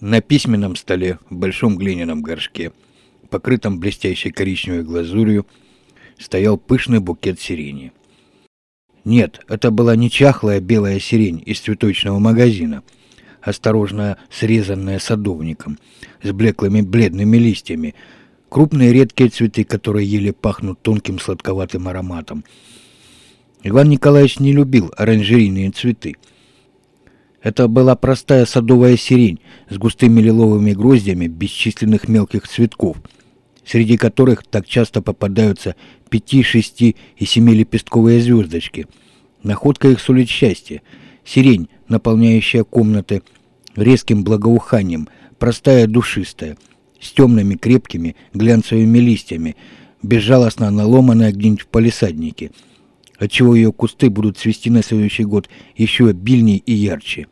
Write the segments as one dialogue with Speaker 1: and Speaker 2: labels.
Speaker 1: На письменном столе в большом глиняном горшке, покрытом блестящей коричневой глазурью, стоял пышный букет сирени. Нет, это была не чахлая белая сирень из цветочного магазина, осторожно срезанная садовником, с блеклыми бледными листьями, крупные редкие цветы, которые еле пахнут тонким сладковатым ароматом. Иван Николаевич не любил оранжерийные цветы – это была простая садовая сирень с густыми лиловыми гроздями бесчисленных мелких цветков, среди которых так часто попадаются пяти, шести и семилепестковые звездочки. Находка их сулит счастье. Сирень, наполняющая комнаты резким благоуханием, простая душистая, с темными крепкими глянцевыми листьями, безжалостно наломанная где-нибудь в палисаднике – отчего ее кусты будут цвести на следующий год еще обильнее и ярче.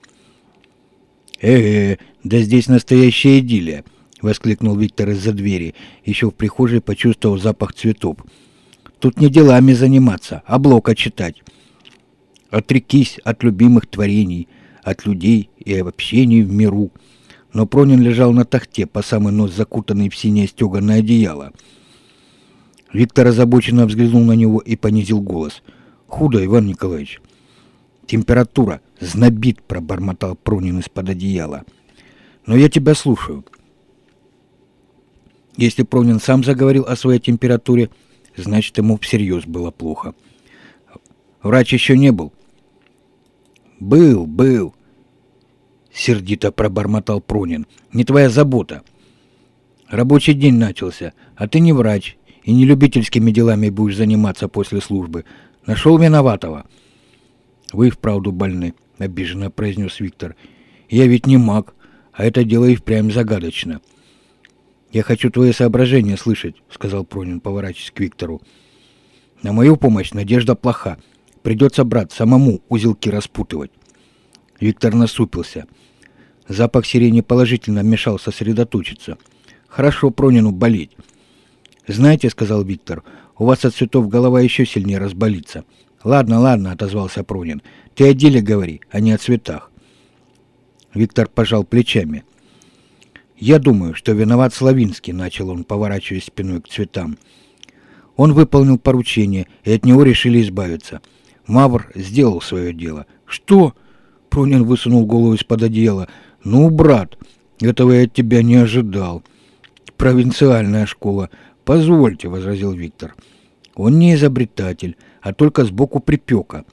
Speaker 1: «Э-э, да здесь настоящая идиллия!» — воскликнул Виктор из-за двери, еще в прихожей почувствовал запах цветов. «Тут не делами заниматься, а блока читать. Отрекись от любимых творений, от людей и об общении в миру». Но Пронин лежал на тахте, по самый нос закутанный в синее стеганое одеяло. Виктор озабоченно взглянул на него и понизил голос — Худо, Иван Николаевич. Температура. Знобит, пробормотал Пронин из-под одеяла. Но я тебя слушаю. Если Пронин сам заговорил о своей температуре, значит, ему всерьез было плохо. Врач еще не был. Был, был. Сердито пробормотал Пронин. Не твоя забота. Рабочий день начался, а ты не врач и не любительскими делами будешь заниматься после службы, Нашел виноватого. Вы вправду больны, обиженно произнес Виктор. Я ведь не маг, а это дело и впрямь загадочно. Я хочу твои соображения слышать, сказал Пронин, поворачиваясь к Виктору. На мою помощь надежда плоха. Придется, брат, самому узелки распутывать. Виктор насупился. Запах сирени положительно мешал сосредоточиться. Хорошо Пронину болеть. «Знаете, — сказал Виктор, у вас от цветов голова еще сильнее разболится. Ладно, ладно, отозвался Пронин. Ты о деле говори, а не о цветах. Виктор пожал плечами. Я думаю, что виноват Славинский, начал он, поворачиваясь спиной к цветам. Он выполнил поручение, и от него решили избавиться. Мавр сделал свое дело. Что? Пронин высунул голову из-под одеяла. Ну, брат, этого я от тебя не ожидал. Провинциальная школа. «Позвольте», — возразил Виктор. «Он не изобретатель, а только сбоку припека.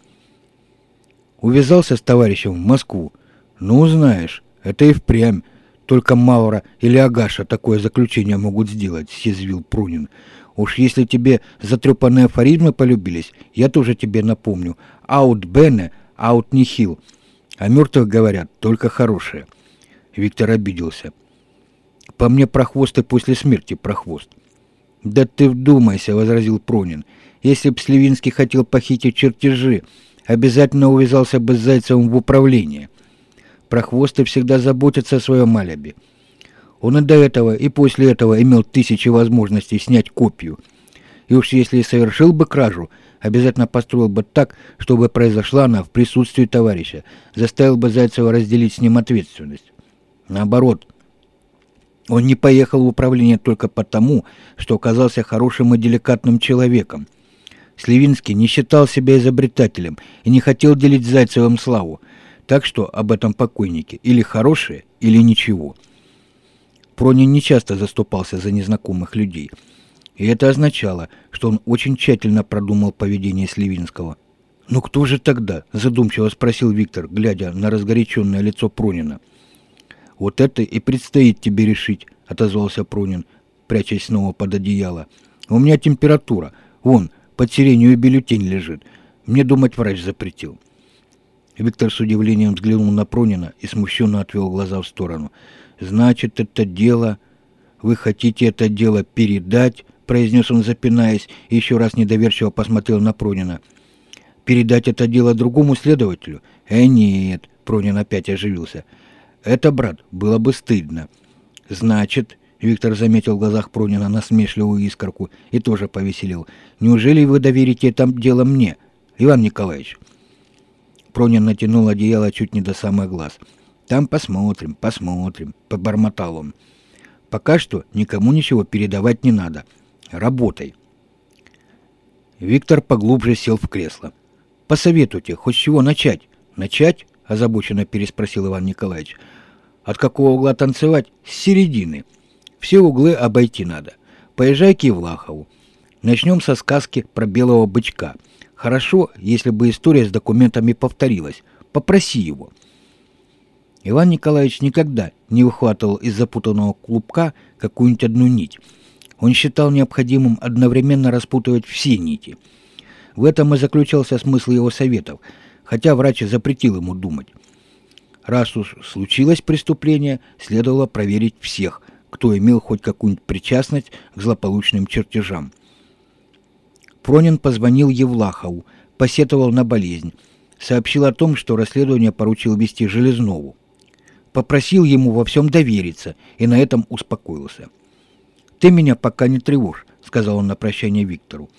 Speaker 1: Увязался с товарищем в Москву. Ну, знаешь, это и впрямь. Только Маура или Агаша такое заключение могут сделать», — съязвил Прунин. «Уж если тебе затрепанные афоризмы полюбились, я тоже тебе напомню. Аут бене, аут нихил. А мертвых говорят только хорошие». Виктор обиделся. «По мне прохвост и после смерти прохвост». «Да ты вдумайся», — возразил Пронин. «Если б Сливинский хотел похитить чертежи, обязательно увязался бы с Зайцевым в управление. Прохвосты всегда заботятся о своем алиби. Он и до этого, и после этого имел тысячи возможностей снять копию. И уж если и совершил бы кражу, обязательно построил бы так, чтобы произошла она в присутствии товарища, заставил бы Зайцева разделить с ним ответственность. Наоборот, он не поехал в управление только потому, что оказался хорошим и деликатным человеком. Сливинский не считал себя изобретателем и не хотел делить Зайцевым славу, так что об этом покойнике или хорошее, или ничего. Пронин нечасто заступался за незнакомых людей, и это означало, что он очень тщательно продумал поведение Сливинского. «Ну кто же тогда?» – задумчиво спросил Виктор, глядя на разгоряченное лицо Пронина – «Вот это и предстоит тебе решить», — отозвался Пронин, прячась снова под одеяло. «У меня температура. Вон, под сиренью бюллетень лежит. Мне думать врач запретил». Виктор с удивлением взглянул на Пронина и смущенно отвел глаза в сторону. «Значит, это дело... Вы хотите это дело передать?» — произнес он, запинаясь, и еще раз недоверчиво посмотрел на Пронина. «Передать это дело другому следователю?» «Э, нет», — Пронин опять оживился. Это, брат, было бы стыдно. Значит, Виктор заметил в глазах Пронина насмешливую искорку и тоже повеселил. Неужели вы доверите это дело мне, Иван Николаевич? Пронин натянул одеяло чуть не до самых глаз. Там посмотрим, посмотрим, побормотал он. Пока что никому ничего передавать не надо. Работай. Виктор поглубже сел в кресло. Посоветуйте, хоть с чего начать? Начать? Озабоченно переспросил Иван Николаевич. От какого угла танцевать? С середины. Все углы обойти надо. Поезжай к Евлахову. Начнем со сказки про белого бычка. Хорошо, если бы история с документами повторилась. Попроси его. Иван Николаевич никогда не выхватывал из запутанного клубка какую-нибудь одну нить. Он считал необходимым одновременно распутывать все нити. В этом и заключался смысл его советов, хотя врач запретил ему думать. Раз уж случилось преступление, следовало проверить всех, кто имел хоть какую-нибудь причастность к злополучным чертежам. Пронин позвонил Евлахову, посетовал на болезнь, сообщил о том, что расследование поручил вести Железнову. Попросил ему во всем довериться и на этом успокоился. «Ты меня пока не тревожь», — сказал он на прощание Виктору.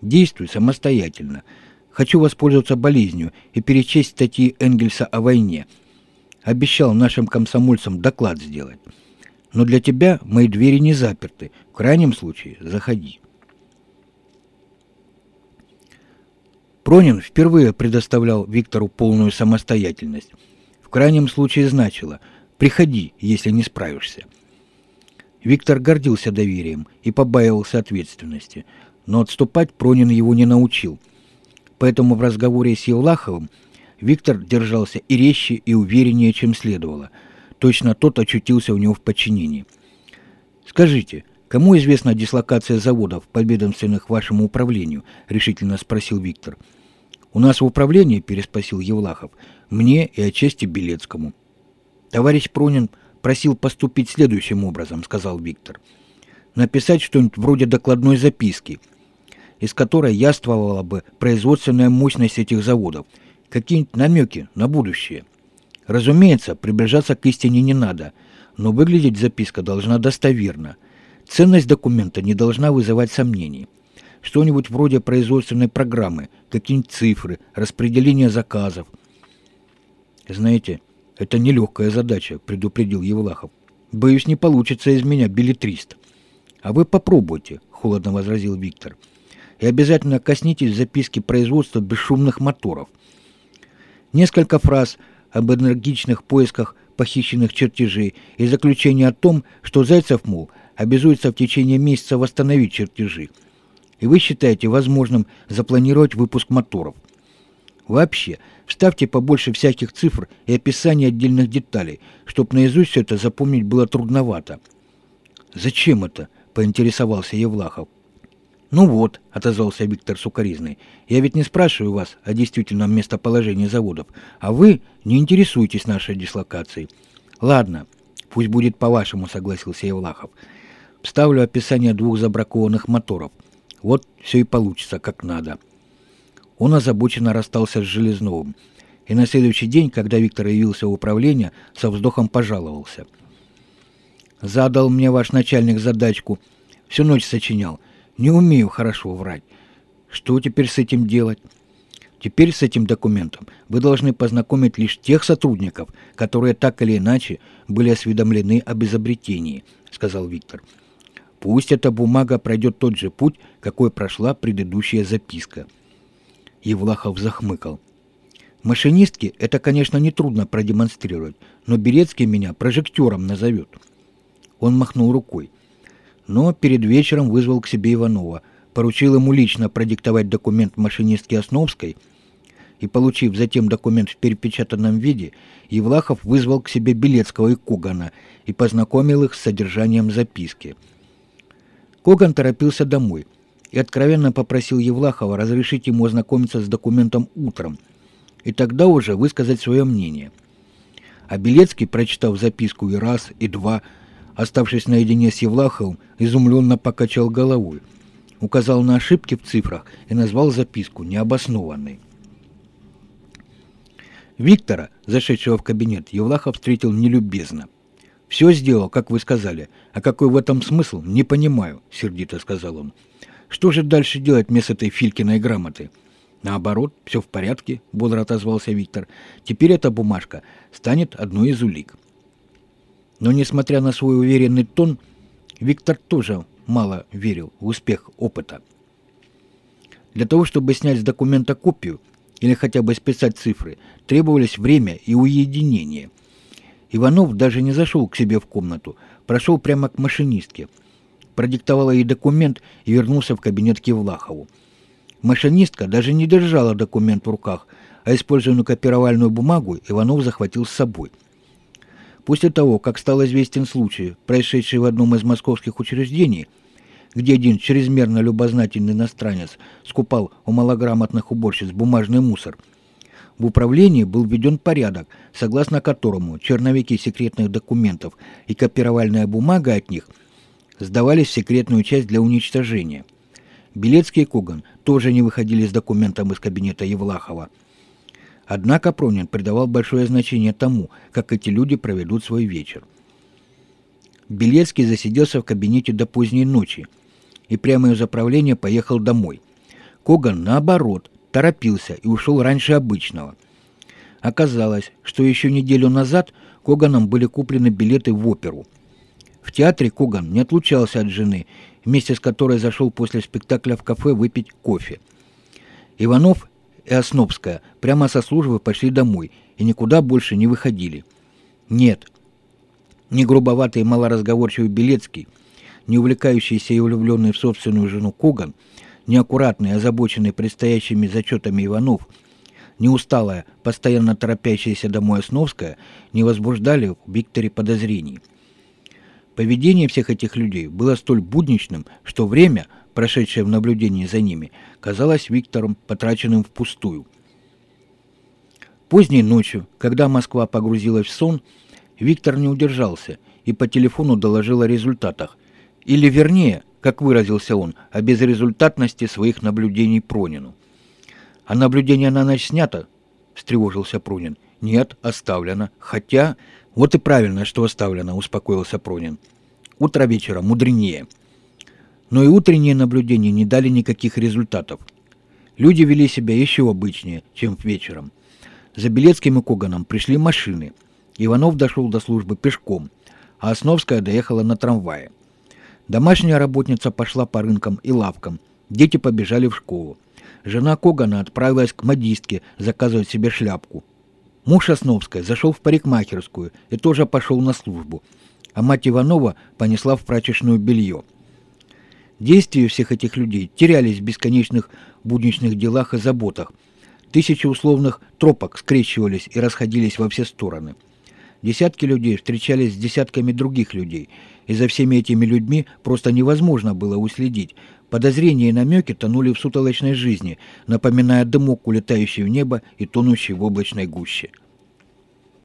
Speaker 1: «Действуй самостоятельно. Хочу воспользоваться болезнью и перечесть статьи Энгельса о войне. Обещал нашим комсомольцам доклад сделать. Но для тебя мои двери не заперты. В крайнем случае заходи». Пронин впервые предоставлял Виктору полную самостоятельность — крайнем случае значило «приходи, если не справишься». Виктор гордился доверием и побаивался ответственности, но отступать Пронин его не научил. Поэтому в разговоре с Евлаховым Виктор держался и резче, и увереннее, чем следовало. Точно тот очутился у него в подчинении. «Скажите, кому известна дислокация заводов, подведомственных вашему управлению?» — решительно спросил Виктор. «У нас в управлении?» — переспросил Евлахов мне и отчасти Белецкому. Товарищ Пронин просил поступить следующим образом, сказал Виктор. Написать что-нибудь вроде докладной записки, из которой яствовала бы производственная мощность этих заводов, какие-нибудь намеки на будущее. Разумеется, приближаться к истине не надо, но выглядеть записка должна достоверно. Ценность документа не должна вызывать сомнений. Что-нибудь вроде производственной программы, какие-нибудь цифры, распределение заказов – «Знаете, это нелегкая задача», — предупредил Евлахов. «Боюсь, не получится из меня билетрист». «А вы попробуйте», — холодно возразил Виктор. «И обязательно коснитесь записки производства бесшумных моторов». Несколько фраз об энергичных поисках похищенных чертежей и заключение о том, что Зайцев, мол, обязуется в течение месяца восстановить чертежи. И вы считаете возможным запланировать выпуск моторов. Вообще, Ставьте побольше всяких цифр и описаний отдельных деталей, чтоб наизусть все это запомнить было трудновато. «Зачем это?» — поинтересовался Евлахов. «Ну вот», — отозвался Виктор Сукаризный, — «я ведь не спрашиваю вас о действительном местоположении заводов, а вы не интересуетесь нашей дислокацией». «Ладно, пусть будет по-вашему», — согласился Евлахов. «Вставлю описание двух забракованных моторов. Вот все и получится как надо». Он озабоченно расстался с Железновым. И на следующий день, когда Виктор явился в управление, со вздохом пожаловался. «Задал мне ваш начальник задачку. Всю ночь сочинял. Не умею хорошо врать. Что теперь с этим делать?» Теперь с этим документом вы должны познакомить лишь тех сотрудников, которые так или иначе были осведомлены об изобретении, сказал Виктор. Пусть эта бумага пройдет тот же путь, какой прошла предыдущая записка. Евлахов захмыкал. Машинистке это, конечно, нетрудно продемонстрировать, но Берецкий меня прожектором назовет. Он махнул рукой. Но перед вечером вызвал к себе Иванова, поручил ему лично продиктовать документ машинистки Основской, и, получив затем документ в перепечатанном виде, Евлахов вызвал к себе Белецкого и Когана и познакомил их с содержанием записки. Коган торопился домой – и откровенно попросил Евлахова разрешить ему ознакомиться с документом утром, и тогда уже высказать свое мнение. А Белецкий, прочитав записку и раз, и два, оставшись наедине с Евлаховым, изумленно покачал головой, указал на ошибки в цифрах и назвал записку необоснованной. Виктора, зашедшего в кабинет, Евлахов встретил нелюбезно. «Все сделал, как вы сказали. А какой в этом смысл, не понимаю», — сердито сказал он. Что же дальше делать вместо этой Филькиной грамоты? Наоборот, все в порядке, бодро отозвался Виктор. Теперь эта бумажка станет одной из улик. Но, несмотря на свой уверенный тон, Виктор тоже мало верил в успех опыта. Для того, чтобы снять с документа копию или хотя бы списать цифры, требовались время и уединение. Иванов даже не зашел к себе в комнату, прошел прямо к машинистке, продиктовал ей документ и вернулся в кабинет к Евлахову. Машинистка даже не держала документ в руках, а использованную копировальную бумагу Иванов захватил с собой. После того, как стал известен случай, происшедший в одном из московских учреждений – где один чрезмерно любознательный иностранец скупал у малограмотных уборщиц бумажный мусор. В управлении был введен порядок, согласно которому черновики секретных документов и копировальная бумага от них сдавались в секретную часть для уничтожения. Белецкий и Коган тоже не выходили с документом из кабинета Евлахова. Однако Пронин придавал большое значение тому, как эти люди проведут свой вечер. Белецкий засиделся в кабинете до поздней ночи – и прямо из управления поехал домой. Коган, наоборот, торопился и ушел раньше обычного. Оказалось, что еще неделю назад Коганом были куплены билеты в оперу. В театре Коган не отлучался от жены, вместе с которой зашел после спектакля в кафе выпить кофе. Иванов и Оснопская прямо со службы пошли домой и никуда больше не выходили. Нет, не грубоватый и малоразговорчивый Белецкий – не увлекающийся и влюбленный в собственную жену Коган, неаккуратный, озабоченный предстоящими зачетами Иванов, неусталая, постоянно торопящаяся домой Основская, не возбуждали в Викторе подозрений. Поведение всех этих людей было столь будничным, что время, прошедшее в наблюдении за ними, казалось Виктором потраченным впустую. Поздней ночью, когда Москва погрузилась в сон, Виктор не удержался и по телефону доложил о результатах, или вернее, как выразился он, о безрезультатности своих наблюдений Пронину. «А наблюдение на ночь снято?» – встревожился Пронин. «Нет, оставлено. Хотя...» «Вот и правильно, что оставлено», – успокоился Пронин. «Утро вечера мудренее». Но и утренние наблюдения не дали никаких результатов. Люди вели себя еще обычнее, чем вечером. За Белецким и Коганом пришли машины. Иванов дошел до службы пешком, а Основская доехала на трамвае. Домашняя работница пошла по рынкам и лавкам. Дети побежали в школу. Жена Когана отправилась к модистке заказывать себе шляпку. Муж Основская зашел в парикмахерскую и тоже пошел на службу, а мать Иванова понесла в прачечную белье. Действия всех этих людей терялись в бесконечных будничных делах и заботах. Тысячи условных тропок скрещивались и расходились во все стороны. Десятки людей встречались с десятками других людей – и за всеми этими людьми просто невозможно было уследить. Подозрения и намеки тонули в сутолочной жизни, напоминая дымок, улетающий в небо и тонущий в облачной гуще.